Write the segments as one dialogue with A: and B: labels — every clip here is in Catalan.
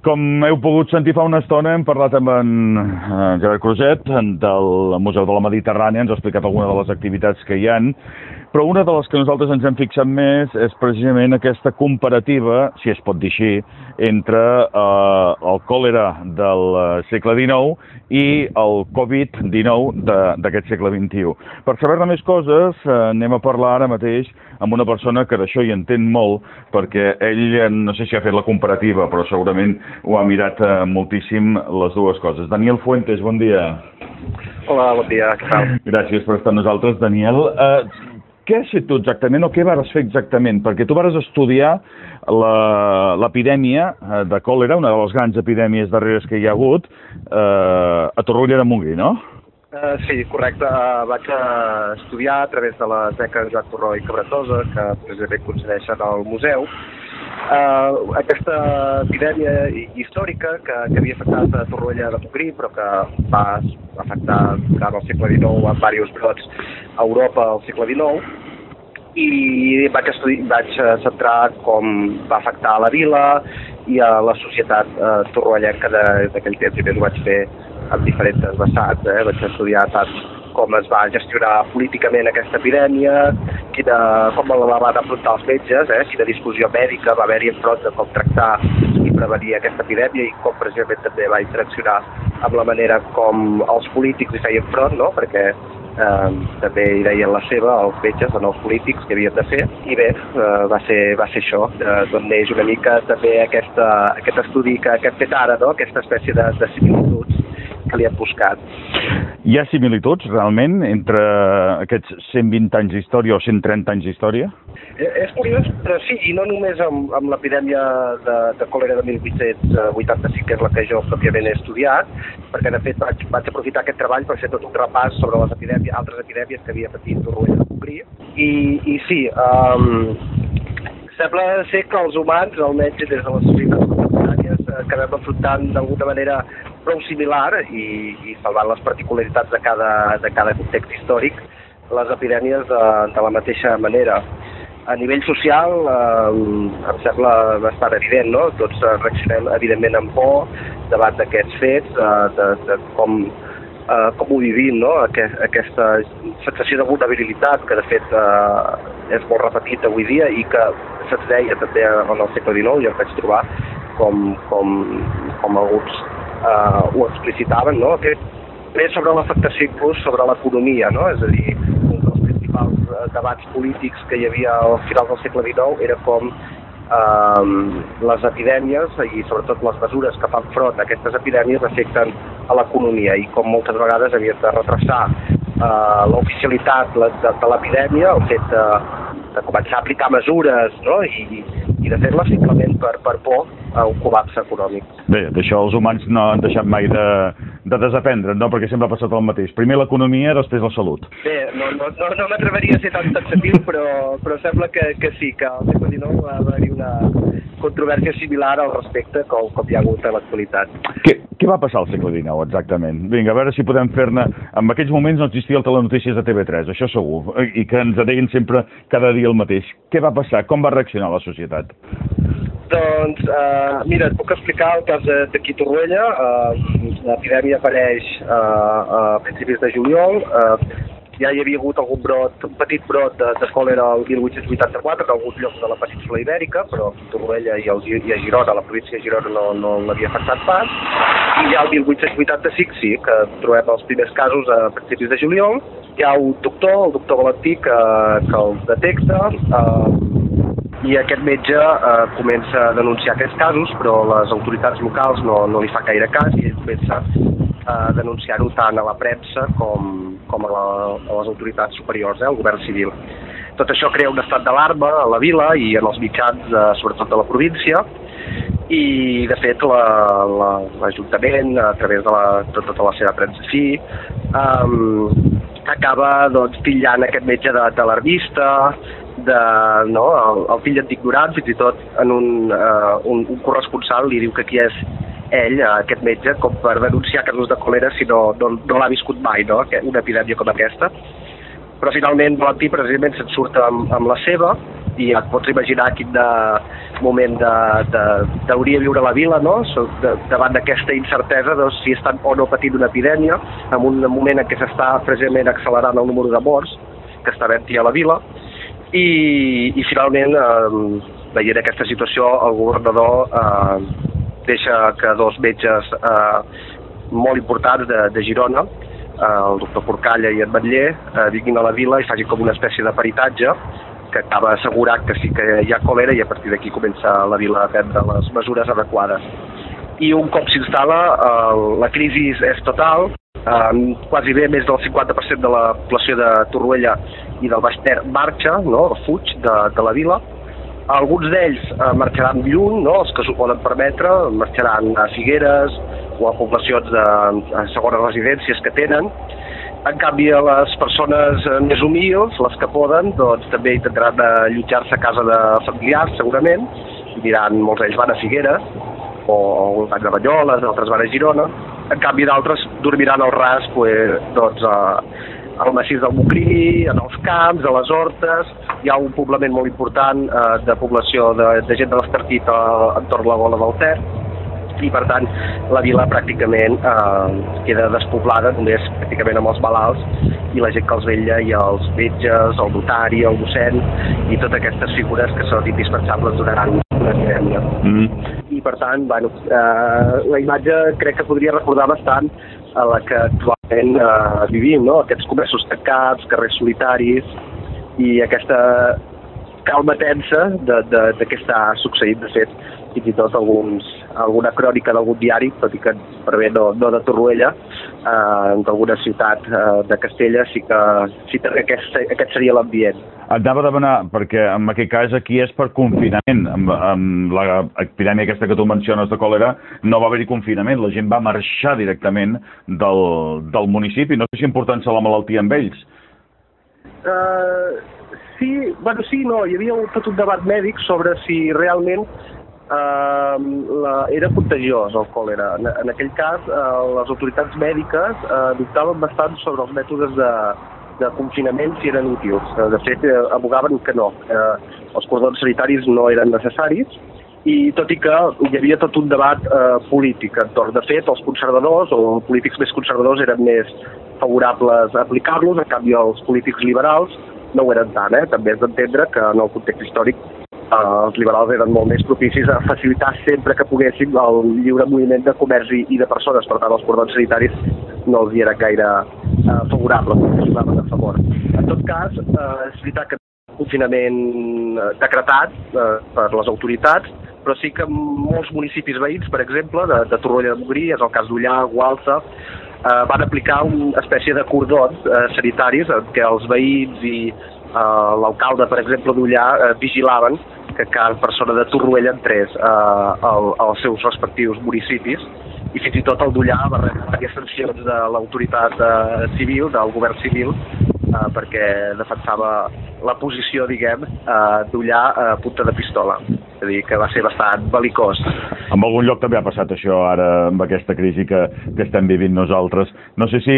A: Com heu pogut sentir fa una estona, hem parlat amb en Gerard Cruzet del Museu de la Mediterrània, ens ha explicat alguna de les activitats que hi han, però una de les que nosaltres ens hem fixat més és precisament aquesta comparativa, si es pot dir així, entre eh, el còlera del eh, segle XIX i el Covid-19 d'aquest segle XXI. Per saber-ne més coses, eh, anem a parlar ara mateix amb una persona que d'això hi entén molt, perquè ell, eh, no sé si ha fet la comparativa, però segurament ho ha mirat eh, moltíssim les dues coses. Daniel Fuentes, bon dia.
B: Hola, bon dia, què tal?
A: Gràcies per estar amb nosaltres, Daniel. Eh, què has fet tu exactament o què vas fer exactament? Perquè tu vas estudiar l'epidèmia eh, de còlera, una de les grans epidèmies darreres que hi ha hagut, eh, a Torroella de Montgrí, no?
B: Uh, sí, correcte. Uh, vaig uh, estudiar a través de les beques Joan Torró i Cabratosa, que precisament concedeixen al museu, uh, aquesta epidèmia històrica que, que havia afectat a Torroella de Montgrí, però que va afectar durant el segle XIX a diversos brots a Europa al segle XIX, i vaig, estudi vaig centrar com va afectar a la vila i a la societat eh, torroellenca d'aquell temps i ho vaig fer en diferents vessants. Eh? Vaig estudiar tant com es va gestionar políticament aquesta epidèmia, quina, com la van afrontar els metges, eh? quina discussió mèdica va haver-hi enfront de com tractar i prevenir aquesta epidèmia i com precisament també va interaccionar amb la manera com els polítics hi feien front, no? perquè eh, també hi deien la seva, els metges, en els polítics que havien de fer, i bé, eh, va, ser, va ser això, eh, d'on neix una mica també aquesta, aquest estudi que, que hem fet ara, no? aquesta espècie de, de similituds que li hem buscat.
A: Hi ha similituds, realment, entre aquests 120 anys d'història o 130 anys d'història?
B: Eh, és curiós, però sí, i no només amb, amb l'epidèmia de, de còlera de 1885, que és la que jo pròpiament he estudiat, perquè de fet vaig, vaig aprofitar aquest treball per fer tot un repàs sobre les epidèmies, altres epidèmies que havia patit Torroella de Montgrí, i, i sí, um, sembla ser que els humans, almenys des de les societats contemporànies, eh, acabem afrontant d'alguna manera prou similar i, i salvant les particularitats de cada, de cada context històric, les epidèmies de, de la mateixa manera. A nivell social eh, em sembla bastant evident, no? Tots reaccionem evidentment amb por davant d'aquests fets, eh, de, de com, eh, com ho vivim, no? Aquest, aquesta sensació de vulnerabilitat que de fet eh, és molt repetit avui dia i que se'ns deia també en el segle XIX, jo em vaig trobar com, com, com alguns eh, ho explicitaven, no? que més sobre l'afectació inclús sobre l'economia, no? és a dir, un dels principals eh, debats polítics que hi havia al final del segle XIX era com eh, les epidèmies i sobretot les mesures que fan front a aquestes epidèmies afecten a l'economia i com moltes vegades havien de retrasar eh, l'oficialitat de, de l'epidèmia, el fet de, de començar a aplicar mesures no? I, i de fer-la simplement per, per por a un col·lapse econòmic.
A: Bé, d'això els humans no han deixat mai de, de desaprendre, no? perquè sempre ha passat el mateix. Primer l'economia, després la salut.
B: Bé, no, no, no, no m'atreveria a ser tan taxatiu, però, però sembla que, que sí, que al segle XIX va haver-hi una controvèrsia similar al respecte com, com hi ha hagut a l'actualitat.
A: Què, què va passar al segle XIX, exactament? Vinga, a veure si podem fer-ne... En aquells moments no existia el telenotícies de TV3, això segur, i que ens deien sempre cada dia el mateix. Què va passar? Com va reaccionar la societat?
B: Doncs, uh, mira, et puc explicar el cas d'aquí Torroella. Uh, L'epidèmia apareix uh, a principis de juliol. Uh, ja hi havia hagut algun brot, un petit brot de, de còlera el 1884 en alguns llocs de la península ibèrica, però a Torroella i, el, i a Girona, la província de Girona no, no l'havia afectat pas. I ja el 1885 sí, que trobem els primers casos a principis de juliol. Hi ha un doctor, el doctor Valentí, que, que el detecta, uh, i aquest metge eh, comença a denunciar aquests casos, però les autoritats locals no, no li fa gaire cas i ell comença a denunciar-ho tant a la premsa com, com a, la, a les autoritats superiors, eh, govern civil. Tot això crea un estat d'alarma a la vila i en els mitjans, eh, sobretot de la província, i de fet l'Ajuntament, la, a través de, la, de tota la seva premsa sí, um, acaba doncs, titllant aquest metge d'alarmista, de, no, el, el fill d'ignorant, fins i tot en un, uh, un, un corresponsal li diu que qui és ell, uh, aquest metge, com per denunciar casos de còlera si no, no, no l'ha viscut mai, no? una epidèmia com aquesta. Però finalment Valentí precisament se'n surt amb, amb la seva i et pots imaginar quin de moment de, de, d'hauria viure la vila, no? De, davant d'aquesta incertesa de si estan o no patint una epidèmia, en un moment en què s'està precisament accelerant el número de morts que està havent a la vila, i, i finalment, eh, veient aquesta situació, el governador eh, deixa que dos metges eh, molt importants de, de Girona, eh, el doctor Porcalla i en Batller, eh, vinguin a la vila i facin com una espècie de peritatge que acaba assegurant que sí que hi ha còlera i a partir d'aquí comença la vila a prendre les mesures adequades. I un cop s'instal·la, eh, la crisi és total, eh, quasi bé més del 50% de la població de Torroella i del Baix Ter marxa, no, fuig de, de la vila, alguns d'ells eh, marxaran lluny, no? els que s'ho poden permetre, marxaran a Figueres o a poblacions de a segones residències que tenen, en canvi, les persones eh, més humils, les que poden, doncs també intentaran allotjar-se a casa de familiars, segurament, i diran, molts d'ells van a Figueres, o van a Banyoles, altres van a Girona, en canvi d'altres dormiran al ras, pues, doncs, a, al massís del Montgrí, en els camps, a les hortes, hi ha un poblament molt important eh, de població de, de gent de l'Estartit eh, entorn la Gola del Ter, i per tant la vila pràcticament eh, queda despoblada només pràcticament amb els malalts i la gent que els vetlla i els metges, el notari, el docent i totes aquestes figures que són indispensables durant una epidèmia. Mm. I per tant, bueno, eh, la imatge crec que podria recordar bastant a la que actualment eh, vivim, no? aquests comerços tancats, carrers solitaris i aquesta calma tensa de, de, de què està succeint, de fet, fins i tot alguns, alguna crònica d'algun diari, tot i que per bé no, no de Torroella, eh, d'alguna ciutat eh, de Castella, sí que, sí que aquest, aquest seria l'ambient.
A: Et anava a demanar, perquè en aquest cas aquí és per confinament, amb, amb la epidèmia aquesta que tu menciones de còlera, no va haver-hi confinament, la gent va marxar directament del, del municipi, no sé si important ser la malaltia amb ells.
B: Uh, sí, bueno, sí, no, hi havia tot un debat mèdic sobre si realment eh, la, era contagiós el còlera. En, en aquell cas, eh, les autoritats mèdiques eh, dubtaven bastant sobre els mètodes de, de confinament si eren útils. Eh, de fet, eh, abogaven que no. Eh, els cordons sanitaris no eren necessaris i tot i que hi havia tot un debat eh, polític entorn. De fet, els conservadors o polítics més conservadors eren més favorables a aplicar-los, en canvi els polítics liberals no ho eren tant. Eh? També és d'entendre que en el context històric eh, els liberals eren molt més propicis a facilitar sempre que poguessin el lliure moviment de comerç i, i de persones, per tant els cordons sanitaris no els hi eren gaire eh, favorables, els hi a favor. En tot cas, eh, és veritat que confinament eh, decretat eh, per les autoritats, però sí que molts municipis veïns, per exemple, de, de Torroella de Montgrí, és el cas d'Ullà, Gualsa, eh, van aplicar una espècie de cordons eh, sanitaris en què els veïns i eh, l'alcalde, per exemple, d'Ullà, eh, vigilaven que cada persona de Torroella entrés eh, al, als seus respectius municipis i fins i tot el d'Ullà va rebre diverses sancions de l'autoritat eh, civil, del govern civil, eh, perquè defensava la posició, diguem, eh, d'Ullà a punta de pistola. És a dir, que va ser bastant belicós.
A: En algun lloc també ha passat això ara amb aquesta crisi que, que estem vivint nosaltres. No sé si...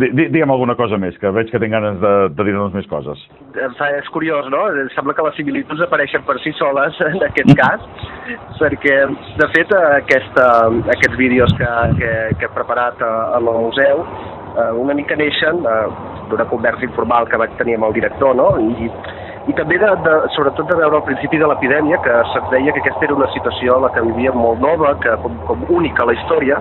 A: Di, digue'm alguna cosa més, que veig que tinc ganes de, de dir-nos més coses.
B: És curiós, no? Sembla que les similituds apareixen per si soles en aquest cas, perquè, de fet, aquesta, aquests vídeos que, que, que he preparat al museu eh, una mica neixen eh, d'una conversa informal que vaig tenir amb el director, no? I, i també de, de, sobretot de veure al principi de l'epidèmia que se'ns deia que aquesta era una situació a la que vivíem molt nova, que com, com única a la història,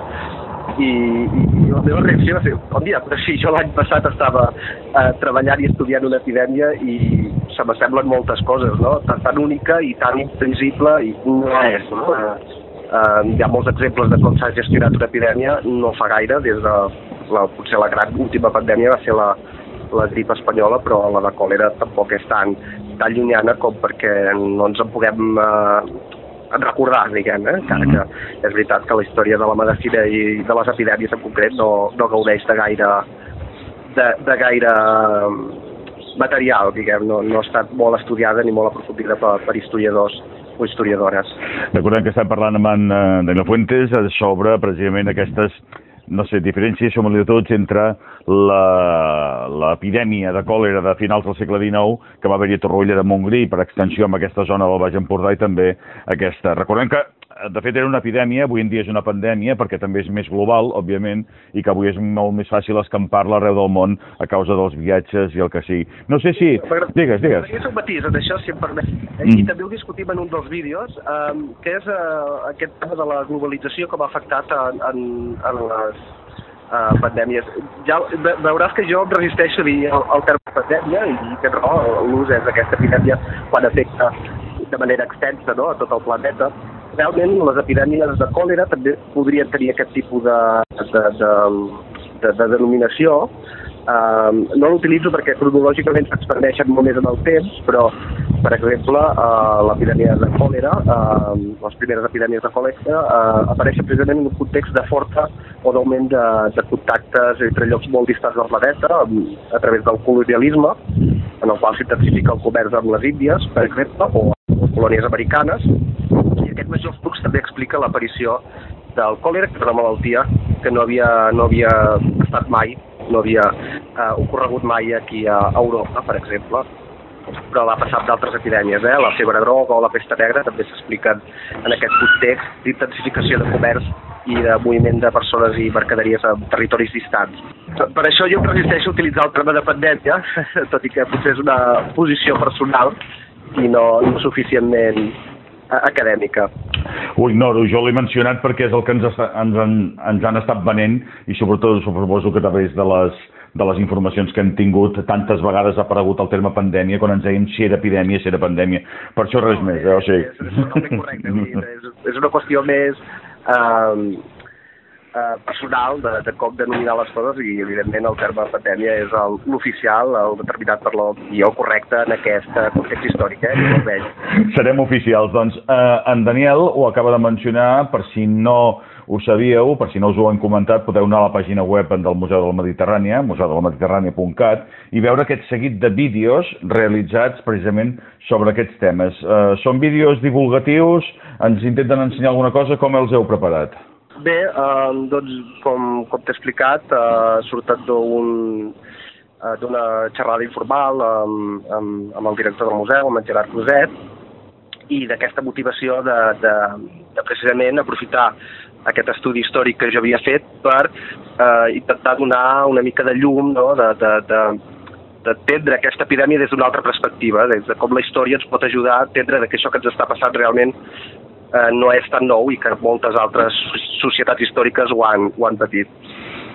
B: i, i, i la meva reacció va ser, oh, mira, però si jo l'any passat estava eh, treballant i estudiant una epidèmia i se m'assemblen moltes coses, no? Tan, tan única i tan imprevisible i no és, no? Eh, eh, hi ha molts exemples de com s'ha gestionat una epidèmia no fa gaire, des de la, potser la gran última pandèmia va ser la, la grip espanyola, però la de còlera tampoc és tan, tan llunyana com perquè no ens en puguem eh, recordar, diguem, eh? encara que és veritat que la història de la medicina i de les epidèmies en concret no, no gaudeix de gaire, de, de gaire material, diguem, no, no ha estat molt estudiada ni molt aprofundida per, per historiadors o historiadores.
A: Recordem que estem parlant amb en eh, Daniel Fuentes sobre precisament aquestes no sé, diferències, similituds entre l'epidèmia de còlera de finals del segle XIX que va haver-hi a Torroella de Montgrí, per extensió amb aquesta zona del Baix Empordà i també aquesta. Recordem que de fet era una epidèmia, avui en dia és una pandèmia perquè també és més global, òbviament, i que avui és molt més fàcil escampar-la arreu del món a causa dels viatges i el que sigui. No sé si... Digues, digues.
B: M'agradaria un matís això, si em permet. Mm. I també ho discutim en un dels vídeos, um, que és uh, aquest tema de la globalització com ha afectat en, en, en les uh, pandèmies. Ja veuràs que jo em resisteixo a dir el, el terme pandèmia i que no, l'ús és aquesta epidèmia quan afecta de manera extensa no, a tot el planeta realment les epidèmies de còlera també podrien tenir aquest tipus de, de, de, de, de denominació. Uh, no l'utilitzo perquè cronològicament s'expandeixen molt més en el temps, però, per exemple, uh, l'epidèmia de còlera, uh, les primeres epidèmies de còlera, uh, apareixen precisament en un context de forta o d'augment de, de contactes entre llocs molt distants del planeta, a través del colonialisme, en el qual s'intensifica el comerç amb les Índies, per exemple, o colònies americanes, aquest major flux també explica l'aparició del còlera, que és una malaltia que no havia, no havia estat mai, no havia eh, ocorregut mai aquí a Europa, per exemple, però passar amb d'altres epidèmies, eh? la febre groga o la pesta negra també s'expliquen en aquest context d'intensificació de comerç i de moviment de persones i mercaderies en territoris distants. Per això jo resisteixo a utilitzar el terme de pandèmia, tot i que potser és una posició personal i no, no suficientment acadèmica.
A: Ho ignoro, jo l'he mencionat perquè és el que ens, està, ens, han, ens han estat venent i sobretot suposo que a través de les, de les informacions que hem tingut tantes vegades ha aparegut el terme pandèmia quan ens deien si era epidèmia, si era pandèmia. Per això res no, més, eh? o sigui...
B: És, és, correcte, és, és una qüestió més... Eh, eh, personal de, de com denominar les coses i evidentment el terme pandèmia és l'oficial, el, el determinat per el correcte en aquest context històric, eh, no el
A: Serem oficials, doncs eh, en Daniel ho acaba de mencionar, per si no ho sabíeu, per si no us ho han comentat, podeu anar a la pàgina web del Museu de la Mediterrània, museudelamediterrània.cat, i veure aquest seguit de vídeos realitzats precisament sobre aquests temes. Eh, són vídeos divulgatius, ens intenten ensenyar alguna cosa, com els heu preparat?
B: Bé, eh, doncs, com, com t'he explicat, eh, surten d'un eh, d'una xerrada informal amb, amb, amb el director del museu, amb en Gerard Cruzet, i d'aquesta motivació de, de, de precisament aprofitar aquest estudi històric que jo havia fet per eh, intentar donar una mica de llum, no? de, de, de, aquesta epidèmia des d'una altra perspectiva, des de com la història ens pot ajudar a entendre que això que ens està passant realment eh, no és tan nou i que moltes altres societats històriques ho han, ho han patit.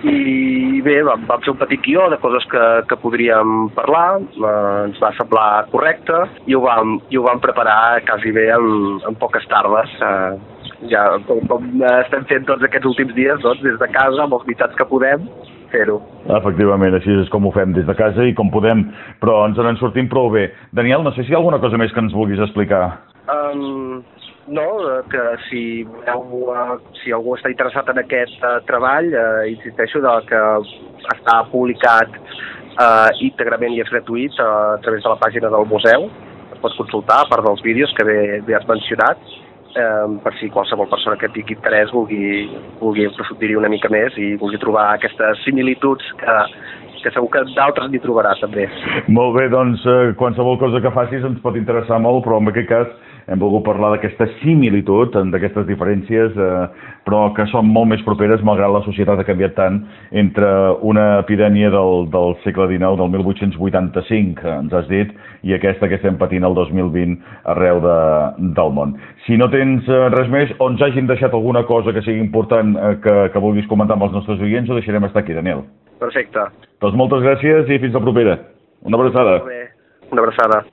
B: I bé, vam, vam fer un petit guió de coses que, que podríem parlar, eh, ens va semblar correcte i ho vam, i ho vam preparar quasi bé en, en poques tardes. Eh, ja, com, com estem fent tots aquests últims dies, doncs, des de casa, amb els mitjans que podem, fer-ho.
A: Efectivament, així és com ho fem des de casa i com podem, però ens en sortim prou bé. Daniel, no sé si hi ha alguna cosa més que ens vulguis explicar.
B: Um, no, eh, que si, voleu, uh, si algú està interessat en aquest uh, treball, uh, insisteixo de que està publicat uh, íntegrament i és gratuït uh, a través de la pàgina del museu. Es pot consultar a part dels vídeos que bé, bé has mencionat, eh, per si qualsevol persona que tingui interès vulgui, vulgui aprofundir-hi una mica més i vulgui trobar aquestes similituds que, que segur que d'altres n'hi trobarà també.
A: Molt bé, doncs eh, qualsevol cosa que facis ens pot interessar molt, però en aquest cas hem volgut parlar d'aquesta similitud, d'aquestes diferències, eh, però que són molt més properes malgrat la societat ha canviat tant entre una epidèmia del, del segle XIX, del 1885, ens has dit, i aquesta que estem patint el 2020 arreu de, del món. Si no tens eh, res més, o ens hagin deixat alguna cosa que sigui important eh, que, que vulguis comentar amb els nostres oients, ho deixarem estar aquí, Daniel.
B: Perfecte.
A: Doncs moltes gràcies i fins la propera. Una abraçada.
B: Molt bé. Una abraçada.